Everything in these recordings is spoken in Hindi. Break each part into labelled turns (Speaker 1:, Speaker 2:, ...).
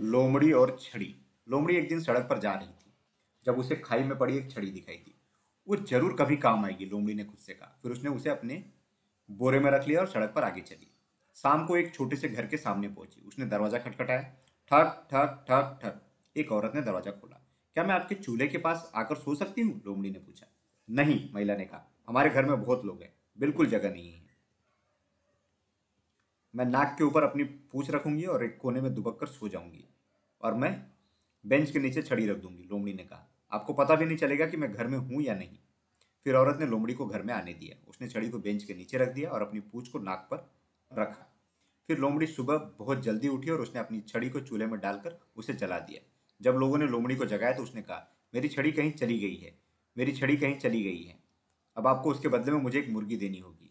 Speaker 1: लोमड़ी और छड़ी। लोमड़ी एक दिन सड़क पर जा रही थी। जब उसे खाई में पड़ी एक छड़ी दिखाई दी। वो ज़रूर कभी काम आएगी, लोमड़ी ने खुद से कहा। फिर उसने उसे अपने बोरे में रख लिया और सड़क पर आगे चली। शाम को एक छोटे से घर के सामने पहुँची। उसने दरवाज़ा खटखटाया। ठक ठक ठक ठक। एक औरत ने दरवाज़ा खोला। क्या मैं आपके चूल्हे के पास आकर सो सकती हूँ? लोमड़ी ने पूछा। नहीं, महिला ने कहा। हमारे घर में बहुत लोग हैं। बिल्कुल जगह नहीं है। मैं नाक के ऊपर अपनी पूछ रखूँगी और एक कोने में दुबक कर सो जाऊँगी। और मैं बेंच के नीचे छड़ी रख दूँगी, लोमड़ी ने कहा। आपको पता भी नहीं चलेगा कि मैं घर में हूँ या नहीं। फिर औरत ने लोमड़ी को घर में आने दिया। उसने छड़ी को बेंच के नीचे रख दिया और अपनी पूछ को नाक पर रखा। फिर लोमड़ी सुबह बहुत जल्दी उठी और उसने अपनी छड़ी को चूल्हे में डालकर उसे जला दिया। जब लोगों ने लोमड़ी को जगाया तो उसने कहा, मेरी छड़ी कहीं चली गई है, मेरी छड़ी कहीं चली गई है। अब आपको उसके बदले में मुझे एक मुर्गी देनी होगी।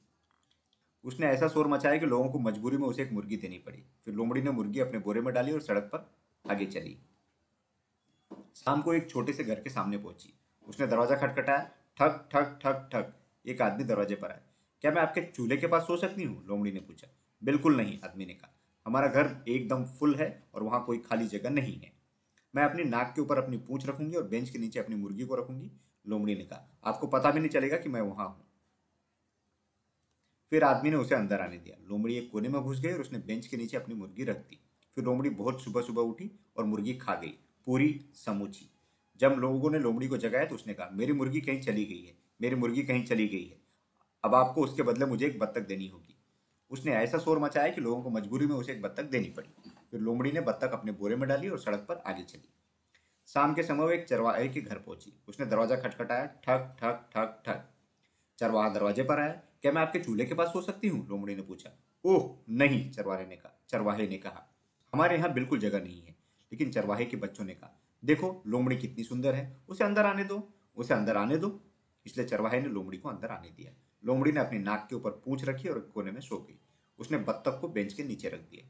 Speaker 1: उसने ऐसा शोर मचाया कि लोगों को मजबूरी में उसे एक मुर्गी देनी पड़ी। फिर लोमड़ी ने मुर्गी अपने बोरे में डाली और सड़क पर आगे चली। शाम को एक छोटे से घर के सामने पहुँची। उसने दरवाज़ा खटखटाया। ठक ठक ठक ठक एक आदमी दरवाजे पर आया। क्या मैं आपके चूल्हे के पास सो सकती हूँ? लोमड़ी ने पूछा। बिल्कुल नहीं, आदमी ने कहा। हमारा घर एकदम फुल है और वहाँ कोई खाली जगह नहीं है। मैं अपनी नाक के ऊपर अपनी पूछ रखूँगी और बेंच के नीचे अपनी मुर्गी को रखूँगी। लोमड़ी ने कहा, आपको पता भी नहीं चलेगा कि मैं वहाँ हूँ। फिर आदमी ने उसे अंदर आने दिया। लोमड़ी एक कोने में घुस गई और उसने बेंच के नीचे अपनी मुर्गी रख दी। फिर लोमड़ी बहुत सुबह सुबह उठी और मुर्गी खा गई, पूरी समूची। जब लोगों ने लोमड़ी को जगाया तो उसने कहा, मेरी मुर्गी कहीं चली गई है, मेरी मुर्गी कहीं चली गई है। अब आपको उसके बदले मुझे एक बत्तख देनी होगी। उसने ऐसा शोर मचाया कि लोगों को मजबूरी में उसे एक बत्तख देनी पड़ी। फिर लोमड़ी ने बत्तख अपने बोरे में डाली और सड़क पर आगे चली। शाम के समय वो एक चरवाहे के घर पहुँची। उसने दरवाज़ा खटखटाया, ठक ठक ठक ठक। चरवाहा दरवाजे पर आया। क्या मैं आपके चूल्हे के पास सो सकती हूँ? लोमड़ी ने पूछा। ओह, नहीं, चरवाहे ने कहा, चरवाहे ने कहा। हमारे यहाँ बिल्कुल जगह नहीं है, लेकिन चरवाहे के बच्चों ने कहा, देखो, लोमड़ी कितनी सुंदर है, उसे अंदर आने दो, उसे अंदर आने दो। इसलिए चरवाहे ने लोमड़ी को अंदर आने दिया। लोमड़ी ने अपनी नाक के ऊपर पूछ रखी और कोने में सो गई। उसने बत्तख को बेंच के नीचे रख दिया।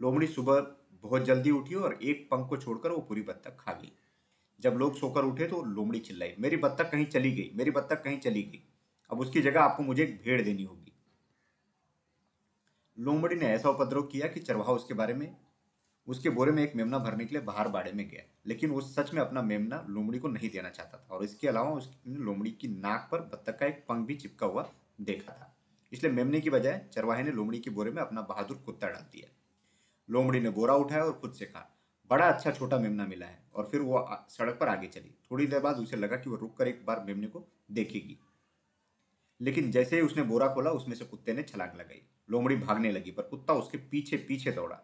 Speaker 1: लोमड़ी सुबह बहुत जल्दी उठी और एक पंख को छोड़कर वो पूरी बत्तख खा गई। जब लोग सोकर उठे तो लोमड़ी चिल्लाई, मेरी बत्तख कहीं चली गई, मेरी बत्तख कहीं चली गई। अब उसकी जगह आपको मुझे एक भेड़ देनी होगी। लोमड़ी ने ऐसा उपद्रव किया कि चरवाहा उसके बारे में, उसके बोरे में एक मेमना भरने के लिए बाहर बाड़े में गया। लेकिन वो सच में अपना मेमना लोमड़ी को नहीं देना चाहता था। और इसके अलावा उसने लोमड़ी की नाक पर बत्तख का एक पंख भी चिपका हुआ देखा था। इसलिए मेमने की बजाय चरवाहे ने लोमड़ी के बोरे में अपना बहादुर कुत्ता डाल दिया। लोमड़ी ने बोरा उठाया और खुद से कहा, बड़ा अच्छा छोटा मेमना मिला है। और फिर वो सड़क पर आगे चली। थोड़ी देर बाद उसे लगा कि वो रुक कर एक बार मेमने को देखेगी। लेकिन जैसे ही उसने बोरा खोला, उसमें से कुत्ते ने छलांग लगाई। लोमड़ी भागने लगी, पर कुत्ता उसके पीछे पीछे दौड़ा।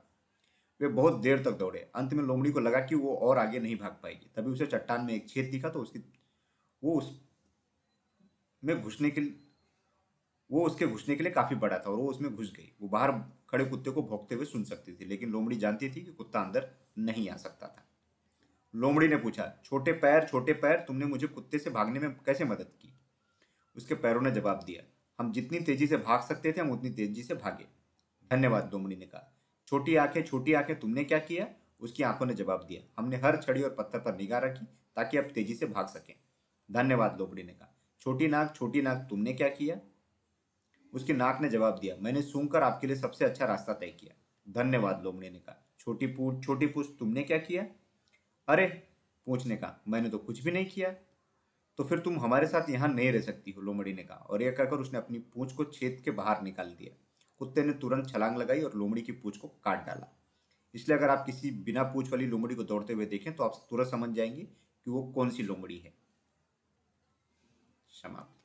Speaker 1: वे बहुत देर तक दौड़े। अंत में लोमड़ी को लगा कि वो और आगे नहीं भाग पाएगी। तभी उसे चट्टान में एक छेद दिखा तो उसकी, वो उस में घुसने के वो उसके घुसने के लिए काफ़ी बड़ा था और वो उसमें घुस गई। वो बाहर खड़े कुत्ते को भोगते हुए सुन सकती थी, लेकिन लोमड़ी जानती थी कि कुत्ता अंदर नहीं आ सकता था। लोमड़ी ने पूछा, छोटे पैर छोटे पैर, तुमने मुझे कुत्ते से भागने में कैसे मदद की? उसके पैरों ने जवाब दिया, हम जितनी तेज़ी से भाग सकते थे, हम उतनी तेज़ी से भागे। धन्यवाद लोमड़ी ने कहा। छोटी आँखें छोटी आँखें, तुमने क्या किया? उसकी आँखों ने जवाब दिया। हमने हर छड़ी और पत्थर पर निगाह रखी ताकि अब तेज़ी से भाग सकें। धन्यवाद लोमड़ी ने कहा। छोटी नाक छोटी नाक, तुमने क्या किया? उसकी नाक ने जवाब दिया। मैंने सूंघकर आपके लिए सबसे अच्छा रास्ता तय किया। धन्यवाद लोमड़ी ने कहा। छोटी पूछ छोटी पूछ, तुमने क्या किया? अरे पूछने का मैंने तो कुछ भी नहीं किया। तो फिर तुम हमारे साथ यहाँ नहीं रह सकती हो, लोमड़ी ने कहा। और यह कहकर उसने अपनी पूछ को छेद के बाहर निकाल दिया। कुत्ते ने तुरंत छलांग लगाई और लोमड़ी की पूछ को काट डाला। इसलिए अगर आप किसी बिना पूछ वाली लोमड़ी को दौड़ते हुए देखें तो आप तुरंत समझ जाएँगे कि वो कौन सी लोमड़ी है। समाप्त।